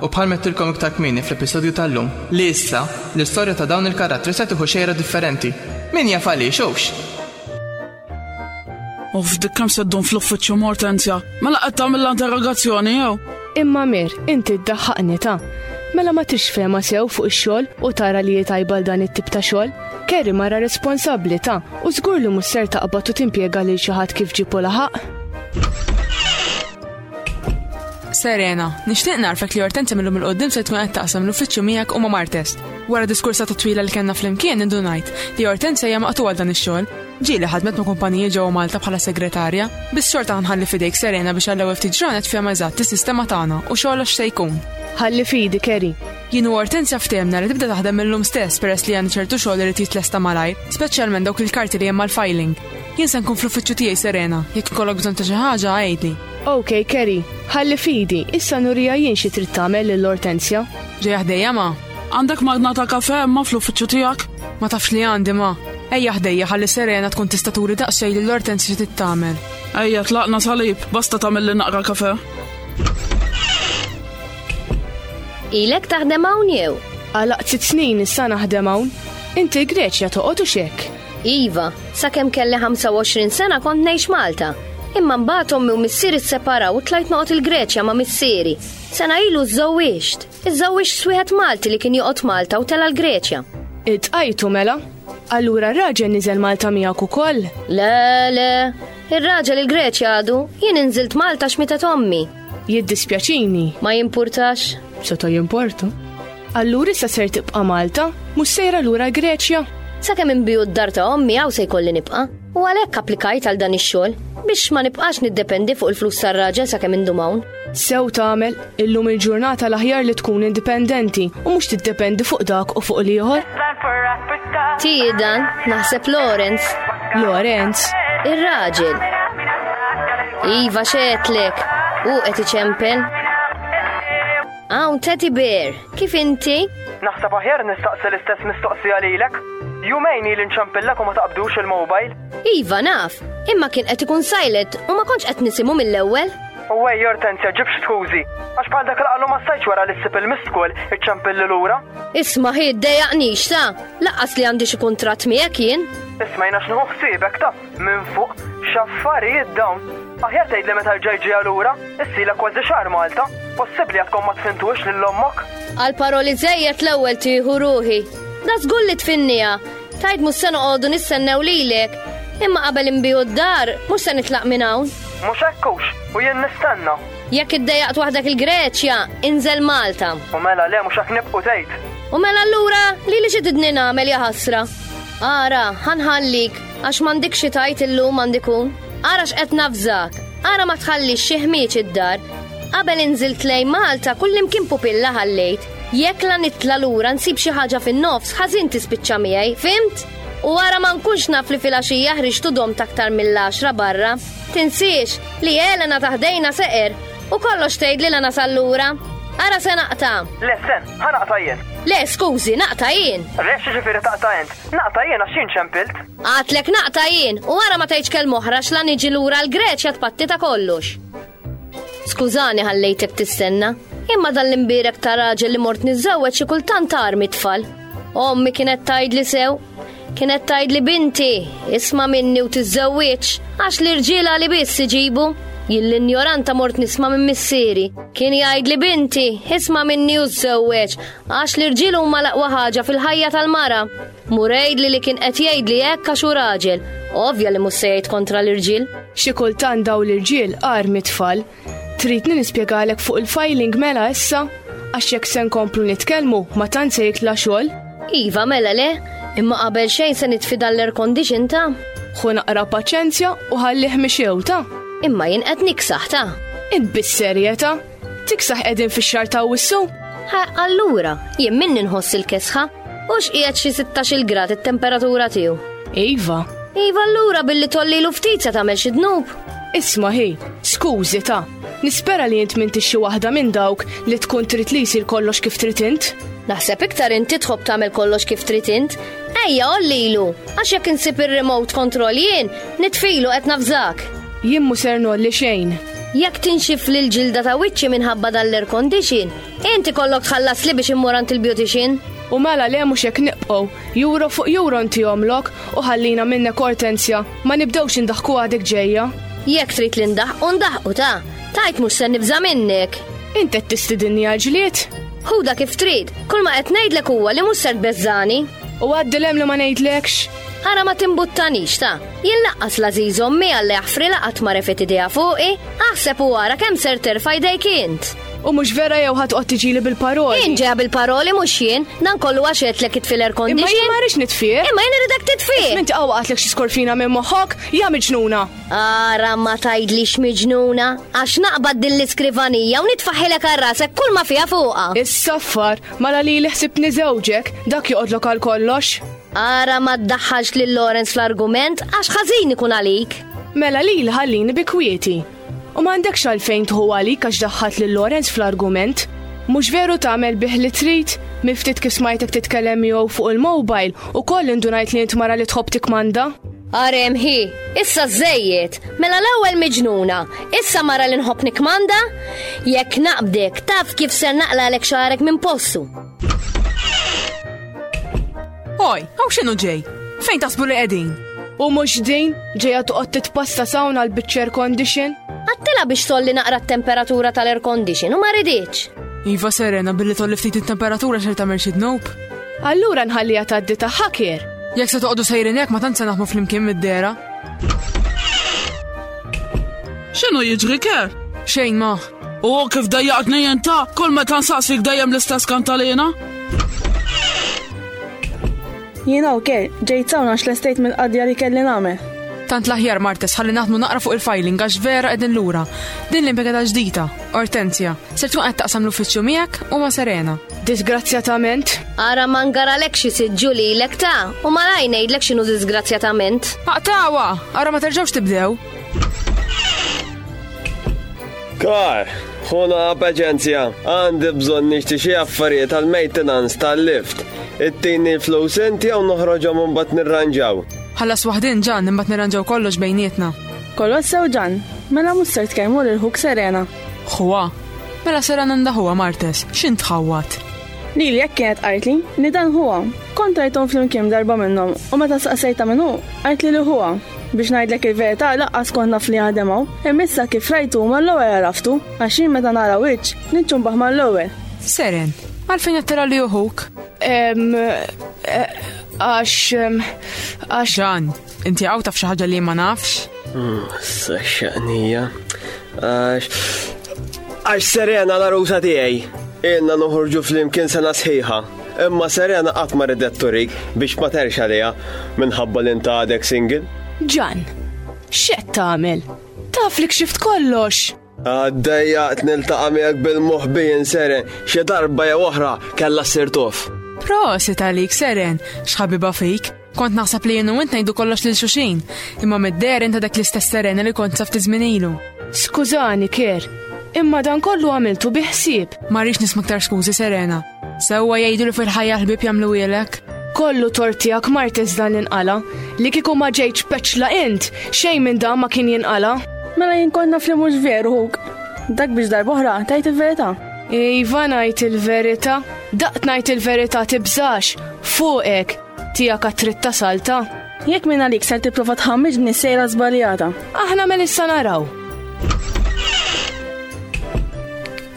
u bħalma għedtilkom iktar kmieni fl-episodju tal-lum, li issa, l-istorja ta' dawn il-karattri se tieħu xejra differenti. Min jaf għaliex, hux? Uff, dik kemm se ddum fl-uffiċċju Mortenzja. Mela qed tagħmilha interrogazzjoni jew? Imma mir, inti ddaħħaqni ta' mela ma tix fema sew fuq ix-xogħol u tara li jitajbal dan it-tip ta' xogħol. Kerry mara responsabbli ta' u żgur li musser taqbad u timpjega lil xi ħadd kif ġipu laħaq. Serena, nixtieq narfek li Hortensia minnhom il-qoddim se tkun qed taqsam l-uffiċċju miegħek u ma' Martest. Wara diskursa ta' twila li kellna flimkien indunajt li Hortensia hija maqtu għal dan ix-xogħol. Ġieli ħadmet ma' kumpaniji ġewwa Malta bħala segretarja, biss xorta nħalli fidejk Serena biex għall-ewwel ftit ġranet fehma eżatt is-sistema tagħna u xogħlox se jkun. Ħalli fidi, Kerry. Jien u Hortensia ftemna li tibda taħdem mill-lum stess peress li għandi ċertu xogħol irid jitlesta malajr, speċjalment dawk il-karti li hemm mal-filing. Jien se nkun fl-uffiċċju tiegħi Serena, jekk ikollok bżonn ta' xi ħaġa għidli. Ok, Kerry, ħalli fidi, issa nurija jien xi trid tagħmel lil Ortensja. Ġejja ħdejja ma. Għandek magna ta' kafe ma fl-uffiċċju tiegħek? Ma tafx li għandi ma. Ejja ħdejja ħalli Serena tkun tista' turi daqsxejn lil Ortensja xi trid tagħmel. Ejja tlaqna salib, basta tagħmel li naqra kafe. Ilek taħdem hawn jew? Għalaq sitt snin issa naħdem hawn. Inti Greċja toqgħod u xek. Iva, sakemm kelli 25 sena kont ngħix Malta. Imma mbagħad ommi u missieri sseparaw u tlajt noqgħod il-Greċja ma' missieri. Sena ilu żżewwiġt. Iżżewwiġt swieħed Malti li kien joqgħod Malta u tela' l-Greċja. Iltqajtu mela? Allura r-raġel niżel Malta miegħek ukoll? Le, le. Ir-raġel il-Greċja għadu, jien inżilt Malta x'mietet ommi. Jiddispjaċini. Ma jimpurtax. Seta jimportu. Allura issa ser tibqa' Malta, mhux sejra lura Greċja. Sakemm inbiju d-dar ta' ommi hawn se jkolli nibqa'. U għalhekk applikajt għal dan ix-xogħol biex ma nibqax niddependi fuq il-flus tar-raġel sakemm indum hawn. Sew tagħmel, illum il-ġurnata l-aħjar li tkun indipendenti u mhux tiddependi fuq dak u fuq l-ieħor. Ti dan, naħseb Lawrence. Lorenz. Ir-raġel. Iva xetlek, u qed iċempel. Hawn Teddy Bear, kif inti? Naħseb aħjar nistaqsi l-istess mistoqsija lilek. Jumejn il nċempillek u ma taqbdux il-mobile. Iva naf, imma kien qed ikun silent u ma kontx qed nisimgħu mill-ewwel. U għej jortenzja ġibx skużi, għax bħal dak il-qallu ma stajċ wara li s-sip il-mistkol iċċempilli lura. Isma' hi ddejaqnix ta', laqqas li għandi xi kuntratt miegħek jien. Isma' jiena x'nieħu ħsiebek ta', minn fuq, x'affarijiet dawn. Aħjar tgħidli meta rġa' jġiha lura, issila kważi xahar Malta. Possibbli għad tkun ma tfintuhiex lil ommok? Għal paroli żejjed l-ewwel tieħu ruħi. Da żgur li tfinniha. Tgħid mhux se noqogħdu nistennew lilek. Imma qabel inbigħu d-dar, mhux se nitlaq minn hawn. Mhux hekk hux, u jien nistenna. Jekk iddejjaqt waħdek il-Greċja, inżel Malta. U mela le mhux hekk nibqu tgħid. U mela allura li li xi tidni nagħmel ja ħasra. Ara, ħanħallik għax m'għandik xi tajt illum m'għandikun. Ara x'qed nafżak. Ara ma tħallix xi ħmieġ id-dar. Qabel inżilt lejn Malta kullimkien pupilla ħallejt. Jekk la nitla lura nsib xi ħaġa fin-nofs ħażin tispiċċa miegħi, fimt? U ara ma nkunx naf li fil-għaxija ħriġtu dom taktar mill-10 barra. Tinsiex, Li Elena ta' ħdejna seqer. U kollox tgħidli la nasal lura? Ara se naqta'. Le, sten, ħa naqta' jien. Le, skużi, naqta' jien. Re, x'jiġifieri taqta' int? Naqta' jien għax jien ċempilt. Għadtlek naqta' jien u ara ma tgħidx kelma oħra għax la niġi lura l-Greċja tpatti ta' kollox. Skużani ħallejtek tistenna, imma dan l-imbierek ta' raġel li mort niżżewweġ xi kultant għar mit-tfal. Ommi kienet tgħidli sew, Kienet tajdli binti, isma minni u tiżżewwieġ, għax l-irġiela li biss iġibu. Jien l-injoranta mort nisma minn missieri. Kien jgħidli binti, isma minni u żżewweġ, għax l-irġiel huma l-aqwa ħaġa fil-ħajja tal-mara. Murejd li li kien qed jgħidli hekk għax hu raġel. Ovvja li mhux se jgħid kontra l-irġiel. Xi kultant daw l-irġiel qar mit-tfal. Tridni nispjegalek fuq il-filing mela issa? Għax jekk se nkomplu nitkellmu ma tant se jitla' xogħol? Iva mela le, imma qabel xejn se nitfida l-air condition ta'. Ħu naqra paċenzja u ħallih mixew ta'. Imma jien qed niksaħ ta'. Ibbis serjeta, tiksaħ qegħdin fix-xar ta' wissu? Ha, allura, jien minni nħoss il-kesħa, u x'qiegħed xi 16 grad it-temperatura tiegħu. Iva. Iva allura billi tolli l-ftit se tagħmel xi dnub. Isma hi, skużi ta, nispera li int minti xi waħda minn dawk li tkun trid li jsir kollox kif trid int. Naħseb iktar inti tħobb tagħmel kollox kif trid int, ejja ollilu, għax jekk insib ir-remote control jien, nitfilu qed nafżak. Jien mu ser nolli xejn. Jekk tinxif lil ġilda ta' wiċċi minħabba dall-air condition, inti kollok tħallas li biex immorant il-beautician. U mela le mhux hekk niqgħu, juro fuq juro inti omlok u ħallina minnek ortensja. Ma nibdewx indaħku għadek ġejja. Jekk trid li ndaħqu ndaħqu ta' tajt mhux se nibża' minnek. Int qed tistidinni għal ġlied? Ħuda kif trid, kull ma qed ngħidlek huwa li mhux ser tbeżżani. U għaddi lem li ma ngħidlekx? Ara ma timbuttanix ta' jien laqqas l-għażiż ommi għalli aħfri laqat ma refet idea fuqi, aħseb u ara kemm ser terfa' jdejk int. U mhux vera jew ħadd qod tiġili bil-paroli. Inġeha bil-paroli mhux jien, dan kollu għax għedtlek it fil condition. Imma jien ma rridx nitfih. Imma jien irridek titfih. Minn tqaw qatlek xi skorfina minn moħħok, ja miġnuna. Ara ma tgħidlix miġnuna, għax naqbad din l-iskrivanija u nitfaħilek għal rasek kull ma fiha fuqha. Is-saffar, mala li li ħsibni żewġek, dak joqodlok għal kollox. Ara ma ddaħħalx lil Lawrence fl-argument għax ħażin ikun għalik. Mela li ħallini bi kwieti. U m'għandekx għalfejn tħu għalik għax daħħalt lil Lawrence fl-argument. Mhux veru tagħmel bih li trid? Mill-ftit kif smajtek titkellem miegħu fuq il-mobile, ukoll indunajt li int mara li tħobb tikmanda. Arem hi, issa żejjed, mela l-ewwel miġnuna, issa mara li nħobb nikmanda? Jekk naqbdek, taf kif ser naqlalek xarek minn possu. Oj, hawn x'inhu ġej? Fejn tasbu li qegħdin? U mhux din ġejja toqgħod titpassa sawna l biċċer condition? Għattila biex tolli naqra t-temperatura tal-air condition u ma ridiċ. Iva Serena billi tolli ftit it-temperatura xer tagħmel xi dnub. Allura nħallija tgħaddi ta' ħakir. Jekk se toqgħodu sejrin hekk ma tant se naħmu flimkien mid-dera. X'inhu jiġri ker? Xejn ma. U kif dajjaqtni jenta, kol ma tan saqsik dajjem l-istess kantalina? Jina u kej, ġejt sawna għax l-estate mill-qadja li kelli namel. Tant l-aħjar martes ħalli naħdmu naqra fuq il-filing għax vera edin lura. Din l-impegata ġdita, Ortenzja, ser tkun qed taqsam l-uffiċċju miegħek u ma serena. Disgrazzjatament. Ara ma ngaralek xi siġġu lilek ta' u ma rajnejdlek x'inhu disgrazzjatament. Aqtawa, ara ma terġgħux tibdew. Kar, ħuna paċenzja, għandi bżon nixti xie affarijiet tal maintenance tal-lift. Ittini flus inti għaw noħroġom un bat nirranġaw. Ħallas waħdin ġan, imbat nirranġaw kollox bejnietna. Kollox sew ġan, mela musser tkellmu l-ħuk serena. Ħuwa, mela serena ndaħuwa martes, xin tħawat. Lili hekk kienet qaltli li dan ħuha. Kont rajthom flimkien b'darba minnhom u meta staqsejtha min hu, qaltli li ħuha. Biex ngħidlek il-verità lanqas kont naf li jaħdem hawn, imma issa kif rajtu hu mal-ewwel għaraftu, għax jien meta nara wiċċ, niġġu nbaħ mal-ewwel. Seren, Għalfejn qed tara li hu ħuk? Għax. għax. Ġan, Inti għaw taf xaħġa li ma nafx? Mm, Saxxaqnija. Għax. Għax Serena la rusa tiegħi. Inna noħorġu fl-imkien sena sħiħa. Imma Serena qatt ma ridet turik biex ma terx għaliha minħabba li inta għadek single. Ġan, x'qed tagħmel? Taf li kxift kollox. Għaddejjaqt niltaqa' miegħek bil-moħbijin Seren, xi darba jew oħra kellha ssir tof. Prosit għalik Seren, x'ħabiba fik. Kont naħseb li jenu int ngħidu kollox lil xuxin, imma mid-der inta dak l-istess Serena li kont saf tiżminilu. Skużani, Kier, imma dan kollu għamiltu biħsib. Ma rix nismaktar skużi Serena. Sewwa jgħidu li fil-ħajja ħbib jagħmlu wielek. Kollu tortijak martes dan l-inqala, li kiku ma ġejċ peċla int, xejn minn dan ma kien jinqala. Mela jien konna fli mhux veru huk. Dak biex darbohra tajt il-verità. Iva ngħid il-verità, daqt ngħid il-verità tibżax, fuqek. Tiegħek għat-triq ta' salta? Jekk minn għalik ser tipprova tħammiġni sejra żbaljata. Aħna mel issa naraw.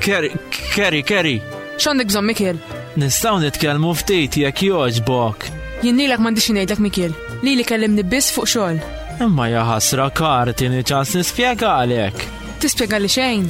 Kerry, Kerry, Kerry. X'għandek bżonn Mikiel? Nistgħu nitkellmu ftit jekk jogħġbok. Jien lilek m'għandix ngħidlek Mikiel, li li kellimni biss fuq xogħol. Imma ja ħasra kar tieni ċans nispjega għalek. Tispjega li xejn.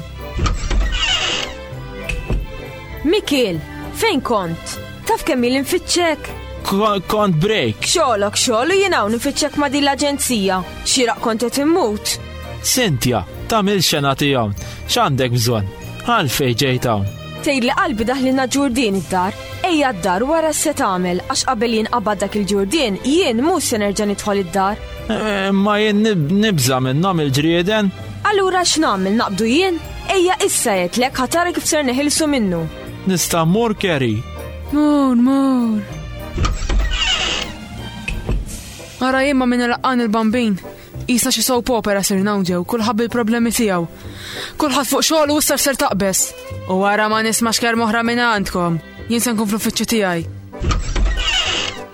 Mikiel, fejn kont? Taf kemm il nfittxek? Kont break. Xolok, xol u jinaw nfittxek ma din l-aġenzija. Xiraq kont qed immut. Sintja, tamil xena tijawn. X'għandek bżonn? Għalfej ġejt hawn. Tgħid li qalbi daħlina ġurdin id-dar, ejja d-dar wara se tagħmel għax qabel jien qabad dak il-ġurdin jien mhux se nerġa' nidħol id-dar. Eh, ma jien nibża' minnhom il-ġrieden. Allura x'nagħmel naqbdu jien? Ejja issa jetlek ħatara kif ser neħilsu minnu. Nista' mmur Kerry. Mur, mur. Ara jimma minn il-qan il-bambin. Isa xi sow popera sir nawġew, kulħadd bil-problemi tiegħu. Kulħadd fuq xogħol u issar ser taqbes. U ara ma nismax kemm oħra minn għandkom. Jien se nkun fl-uffiċċju tiegħi.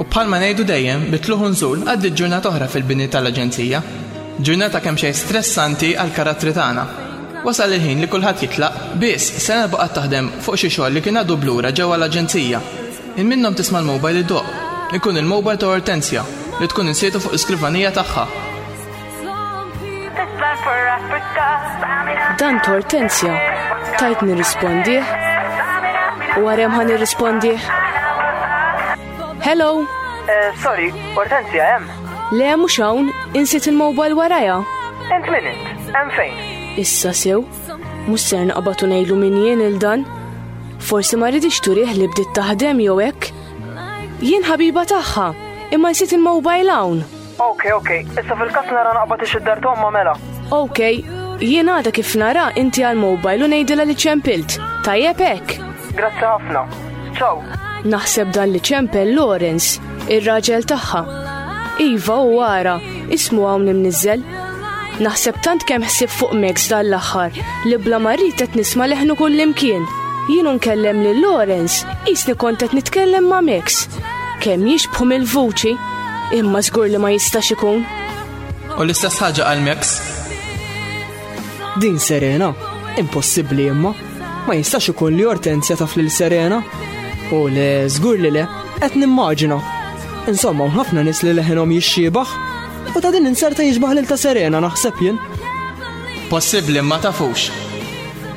U bħalma ngħidu dejjem bitluħ nżul għaddi ġurnata oħra fil-bini tal-Aġenzija. Ġurnata kemm xejn stressanti għal karattri tagħna. Wasal il-ħin li kulħadd jitlaq, biss sena baqgħet taħdem fuq xi xogħol li kien għadu blura ġewwa l-Aġenzija. Il minnhom tisma' l-mobile idoqq. Ikun il-mobile ta' Ortensja li tkun insietu fuq l-iskrivanija tagħha. Dan Hortensja tajt nirrispondih u għarem ħan nirrispondih. Hello! Eh, sorry, Hortensja hemm? Le mhux hawn, insit il-mobile waraja. Ent minint, hemm fejn? Issa sew, mhux ser naqbad u ngħidu min jien il dan. Forsi ma ridix turih li bdiet taħdem jew hekk. Jien ħabiba tagħha, imma nsit il-mobile hawn. Ok, ok, issa fil-kas nara naqbad ix id-dar tomma mela. Ok, jien għada kif nara inti għal-mobile u nejdila li ċempilt. Tajjeb hekk. Grazzi ħafna. Ciao. Naħseb dan li ċempel Lawrence, ir-raġel tagħha. Iva u għara, ismu hawn imniżżel. Naħseb tant kemm ħsib fuq Max dan l-aħħar li bla marrit qed nisma' leħnu kullimkien. Jien nkellem lil Lawrence, jisni kont qed nitkellem ma' Max. Kemm jixbħu mill-vuċi, Imma żgur li ma jistax ikun. U l-istess ħaġa għal Max. Din Serena, impossibbli imma, ma jistax ikun li Ortenzja taf lil Serena. U le żgur li le, qed nimmaġina. Insomma, ħafna nis li leħinhom jixxiebaħ. U ta' din inserta jiġbaħ lil ta' Serena naħseb jien. Possibbli ma tafux.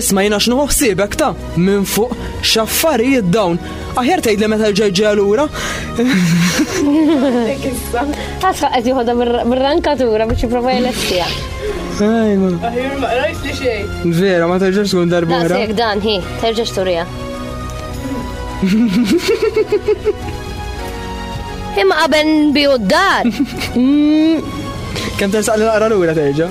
Isma' jiena x'nieħu ħsiebek ta' minn fuq x'affarijiet dawn. Aħjar tgħidli meta l-ġej ġej lura. Tasfa qed joħodha mir-rankatura biex jipprova jelestija. Ajma. Aħjar ma qrajt li xejn. Vera, ma terġax tkun darba. Daqsek dan, hi, terġax turija. Imma qabel nbiju d-dar. Kem tersaq li naqra l-ura terġa?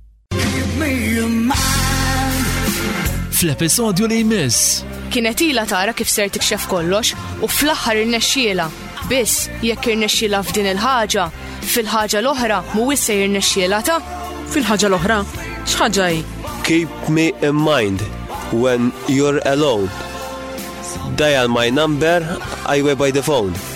Fl-episodju li jmiss. Kienet ila tara kif ser tikxef kollox u fl-aħħar irnexxiela. Biss jekk irnexxiela f'din il-ħaġa, fil-ħaġa l-oħra mhuwiex se jirnexxiela ta' fil-ħaġa l-oħra, x'ħaġa hi? Keep me in mind when you're alone. Dial my number, I by the phone.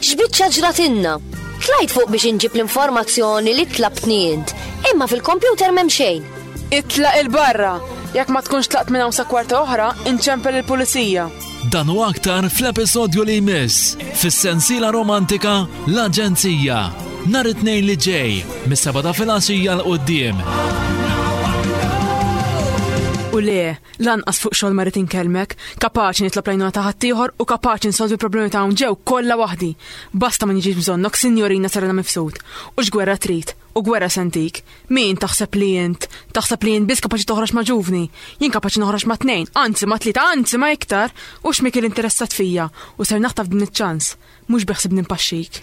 X'biċċa ġratilna! Tlajt fuq biex inġib l-informazzjoni li tlabtni int, imma fil-kompjuter m'hemm xejn. Itlaq 'il barra! Jekk ma tkunx tlaqt minn hawn sa kwarta oħra, inċempel il-pulizija! Dan u aktar fl-episodju li jmiss fis-sensiela romantika L-Aġenzija, nhar it-Tnejn li ġej mis-sebgħa ta' filgħaxija 'l quddiem. U le, Lanqas fuq xogħol ma rrid inkellmek, kapaċi nitlob l-għajnuna ta' ħaddieħor u kapaċi nsolvi l-problemi ta' hawn ġew kollha waħdi. Basta ma niġix bżonnok, Sinjorina Serena Mifsud. U x'gwerra trid? U gwerra se ntik? Min taħseb li int? Taħseb li int biss kapaċi toħroġ ma' ġuvni? Jien kapaċi noħroġ ma' tnejn, anzi ma' tlieta, anzi ma' iktar! U x'mikiel interessat fija u ser naħtaf din iċ-ċans. Mhux beħsib nimpaxxik.